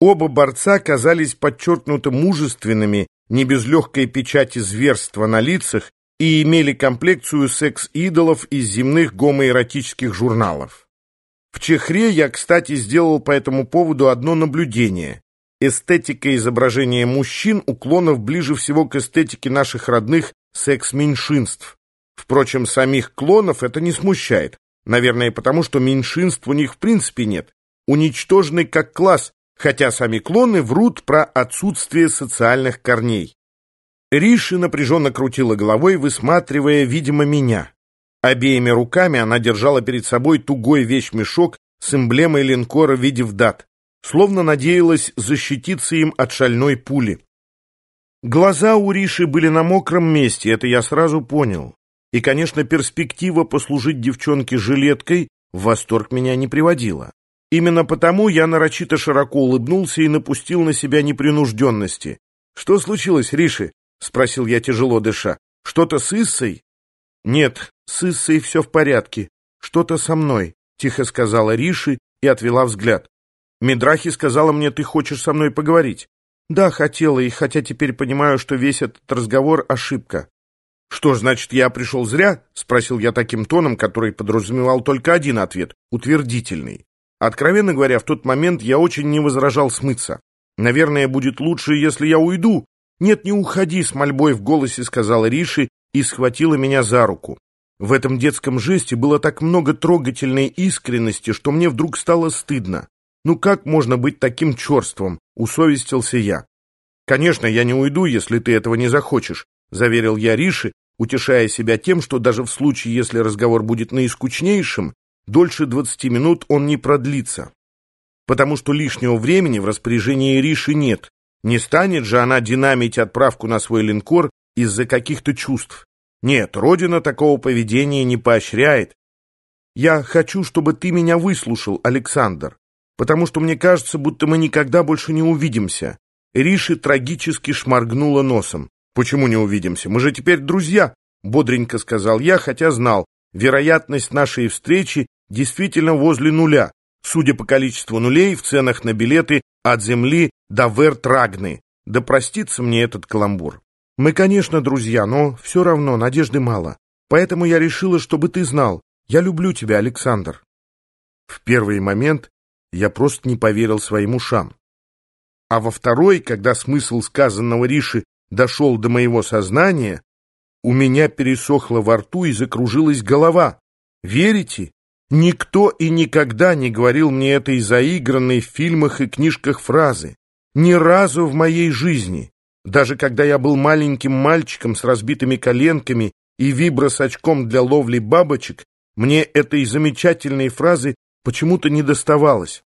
Оба борца казались подчеркнуто мужественными, не без легкой печати зверства на лицах и имели комплекцию секс-идолов из земных гомоэротических журналов. В Чехре я, кстати, сделал по этому поводу одно наблюдение. Эстетика изображения мужчин уклонов ближе всего к эстетике наших родных секс-меньшинств. Впрочем, самих клонов это не смущает. Наверное, потому что меньшинств у них в принципе нет. Уничтожены как класс, хотя сами клоны врут про отсутствие социальных корней. Риши напряженно крутила головой, высматривая, видимо, меня. Обеими руками она держала перед собой тугой вещмешок с эмблемой линкора в виде вдат, словно надеялась защититься им от шальной пули. Глаза у Риши были на мокром месте, это я сразу понял. И, конечно, перспектива послужить девчонке жилеткой в восторг меня не приводила. Именно потому я нарочито широко улыбнулся и напустил на себя непринужденности. «Что случилось, Риши?» — спросил я, тяжело дыша. «Что-то с Иссой?» «Нет, с Иссой все в порядке. Что-то со мной», — тихо сказала Риши и отвела взгляд. «Мидрахи сказала мне, ты хочешь со мной поговорить?» «Да, хотела, и хотя теперь понимаю, что весь этот разговор — ошибка». «Что значит, я пришел зря?» — спросил я таким тоном, который подразумевал только один ответ — утвердительный. Откровенно говоря, в тот момент я очень не возражал смыться. Наверное, будет лучше, если я уйду. Нет, не уходи, с мольбой в голосе сказала Риши и схватила меня за руку. В этом детском жесте было так много трогательной искренности, что мне вдруг стало стыдно. Ну как можно быть таким черством? Усовестился я. Конечно, я не уйду, если ты этого не захочешь, заверил я Риши, утешая себя тем, что даже в случае, если разговор будет наискучнейшим, Дольше 20 минут он не продлится, потому что лишнего времени в распоряжении Риши нет. Не станет же она динамить отправку на свой линкор из-за каких-то чувств. Нет, Родина такого поведения не поощряет. Я хочу, чтобы ты меня выслушал, Александр, потому что мне кажется, будто мы никогда больше не увидимся. Риши трагически шморгнула носом. «Почему не увидимся? Мы же теперь друзья», — бодренько сказал я, хотя знал, вероятность нашей встречи действительно возле нуля, судя по количеству нулей в ценах на билеты от земли до Вертрагны. Да простится мне этот каламбур. Мы, конечно, друзья, но все равно надежды мало. Поэтому я решила, чтобы ты знал. Я люблю тебя, Александр. В первый момент я просто не поверил своим ушам. А во второй, когда смысл сказанного Риши дошел до моего сознания, у меня пересохло во рту и закружилась голова. Верите? Никто и никогда не говорил мне этой заигранной в фильмах и книжках фразы. Ни разу в моей жизни. Даже когда я был маленьким мальчиком с разбитыми коленками и вибро с очком для ловли бабочек, мне этой замечательной фразы почему-то не доставалось.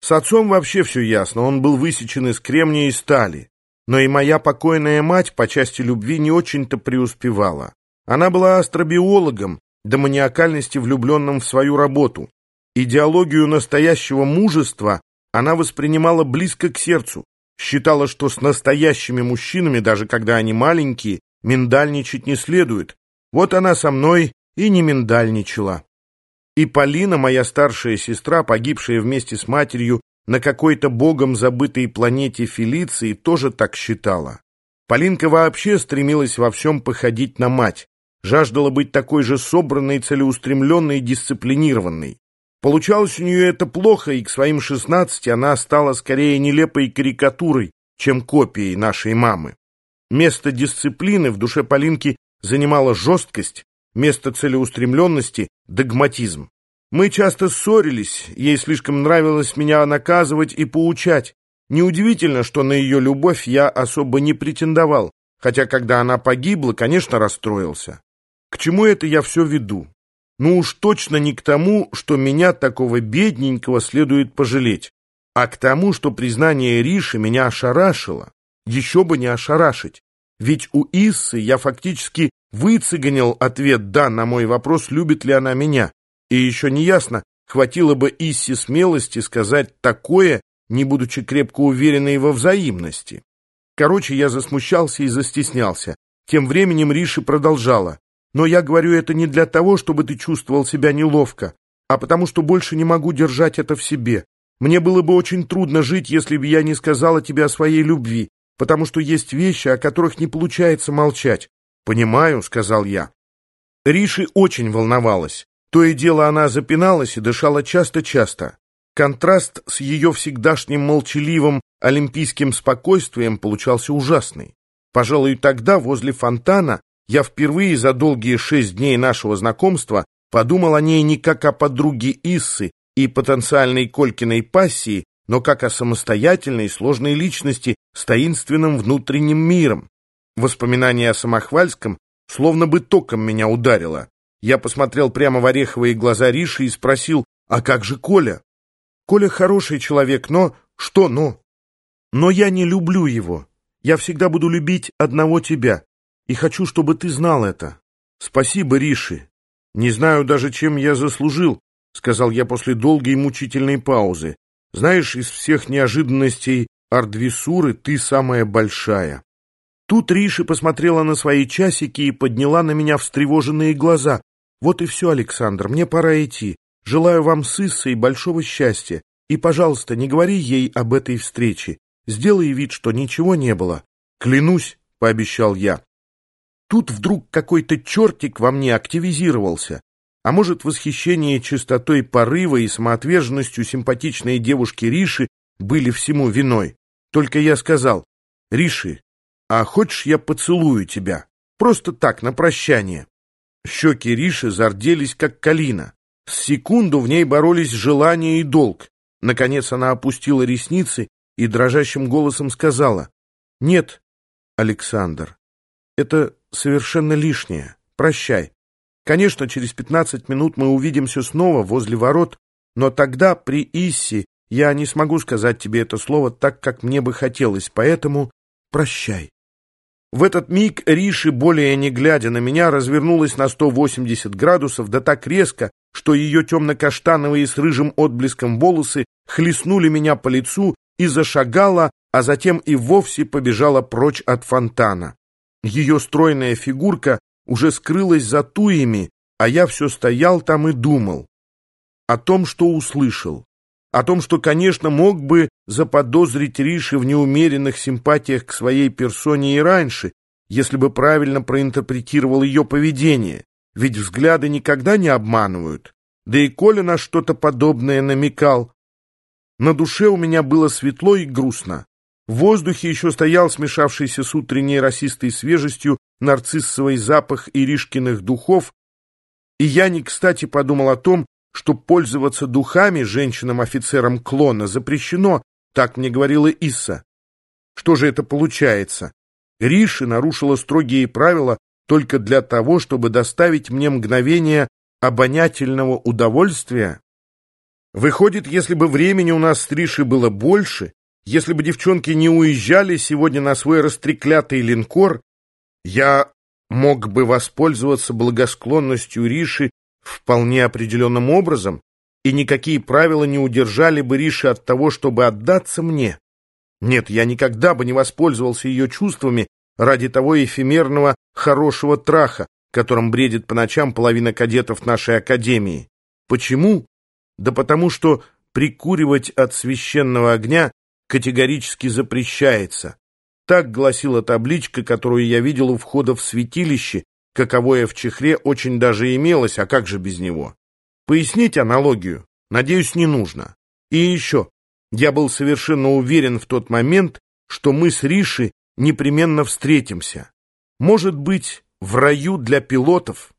С отцом вообще все ясно, он был высечен из кремния и стали. Но и моя покойная мать по части любви не очень-то преуспевала. Она была астробиологом, до маниакальности влюбленным в свою работу. Идеологию настоящего мужества она воспринимала близко к сердцу, считала, что с настоящими мужчинами, даже когда они маленькие, миндальничать не следует. Вот она со мной и не миндальничала. И Полина, моя старшая сестра, погибшая вместе с матерью на какой-то богом забытой планете Фелиции, тоже так считала. Полинка вообще стремилась во всем походить на мать жаждала быть такой же собранной, целеустремленной и дисциплинированной. Получалось у нее это плохо, и к своим шестнадцати она стала скорее нелепой карикатурой, чем копией нашей мамы. Место дисциплины в душе Полинки занимала жесткость, место целеустремленности — догматизм. Мы часто ссорились, ей слишком нравилось меня наказывать и поучать. Неудивительно, что на ее любовь я особо не претендовал, хотя когда она погибла, конечно, расстроился. К чему это я все веду? Ну уж точно не к тому, что меня, такого бедненького, следует пожалеть, а к тому, что признание Риши меня ошарашило. Еще бы не ошарашить. Ведь у Иссы я фактически выцеганил ответ «да» на мой вопрос, любит ли она меня. И еще не ясно, хватило бы Иссе смелости сказать такое, не будучи крепко уверенной во взаимности. Короче, я засмущался и застеснялся. Тем временем Риши продолжала. Но я говорю это не для того, чтобы ты чувствовал себя неловко, а потому что больше не могу держать это в себе. Мне было бы очень трудно жить, если бы я не сказала тебе о своей любви, потому что есть вещи, о которых не получается молчать. «Понимаю», — сказал я. Риши очень волновалась. То и дело она запиналась и дышала часто-часто. Контраст с ее всегдашним молчаливым олимпийским спокойствием получался ужасный. Пожалуй, тогда возле фонтана я впервые за долгие шесть дней нашего знакомства подумал о ней не как о подруге Иссы и потенциальной Колькиной пассии, но как о самостоятельной сложной личности с таинственным внутренним миром. Воспоминание о Самохвальском словно бы током меня ударило. Я посмотрел прямо в ореховые глаза Риши и спросил, а как же Коля? Коля хороший человек, но... Что но? Но я не люблю его. Я всегда буду любить одного тебя. И хочу, чтобы ты знал это. Спасибо, Риши. Не знаю даже, чем я заслужил, сказал я после долгой и мучительной паузы. Знаешь, из всех неожиданностей Ардвисуры ты самая большая. Тут Риши посмотрела на свои часики и подняла на меня встревоженные глаза. Вот и все, Александр, мне пора идти. Желаю вам с Иссой большого счастья. И, пожалуйста, не говори ей об этой встрече. Сделай вид, что ничего не было. Клянусь, — пообещал я. Тут вдруг какой-то чертик во мне активизировался. А может, восхищение чистотой порыва и самоотверженностью симпатичной девушки Риши были всему виной. Только я сказал, «Риши, а хочешь, я поцелую тебя? Просто так, на прощание». Щеки Риши зарделись, как калина. С секунду в ней боролись желание и долг. Наконец она опустила ресницы и дрожащим голосом сказала, «Нет, Александр, это совершенно лишнее. Прощай. Конечно, через пятнадцать минут мы увидимся снова возле ворот, но тогда при Исси я не смогу сказать тебе это слово так, как мне бы хотелось, поэтому прощай». В этот миг Риши, более не глядя на меня, развернулась на 180 градусов, да так резко, что ее темно-каштановые с рыжим отблеском волосы хлестнули меня по лицу и зашагала, а затем и вовсе побежала прочь от фонтана. Ее стройная фигурка уже скрылась за туями, а я все стоял там и думал о том, что услышал, о том, что, конечно, мог бы заподозрить Риши в неумеренных симпатиях к своей персоне и раньше, если бы правильно проинтерпретировал ее поведение, ведь взгляды никогда не обманывают, да и Коля на что-то подобное намекал. На душе у меня было светло и грустно. В воздухе еще стоял смешавшийся с утренней расистой свежестью нарциссовый запах Иришкиных духов, и я не кстати подумал о том, что пользоваться духами женщинам-офицерам клона запрещено, так мне говорила Исса. Что же это получается? Риши нарушила строгие правила только для того, чтобы доставить мне мгновение обонятельного удовольствия? Выходит, если бы времени у нас с Риши было больше, если бы девчонки не уезжали сегодня на свой растреклятый линкор, я мог бы воспользоваться благосклонностью Риши вполне определенным образом, и никакие правила не удержали бы Риши от того, чтобы отдаться мне. Нет, я никогда бы не воспользовался ее чувствами ради того эфемерного хорошего траха, которым бредит по ночам половина кадетов нашей академии. Почему? Да потому что прикуривать от священного огня категорически запрещается. Так гласила табличка, которую я видел у входа в святилище, каковое в чехле очень даже имелось, а как же без него? Пояснить аналогию, надеюсь, не нужно. И еще, я был совершенно уверен в тот момент, что мы с Риши непременно встретимся. Может быть, в раю для пилотов.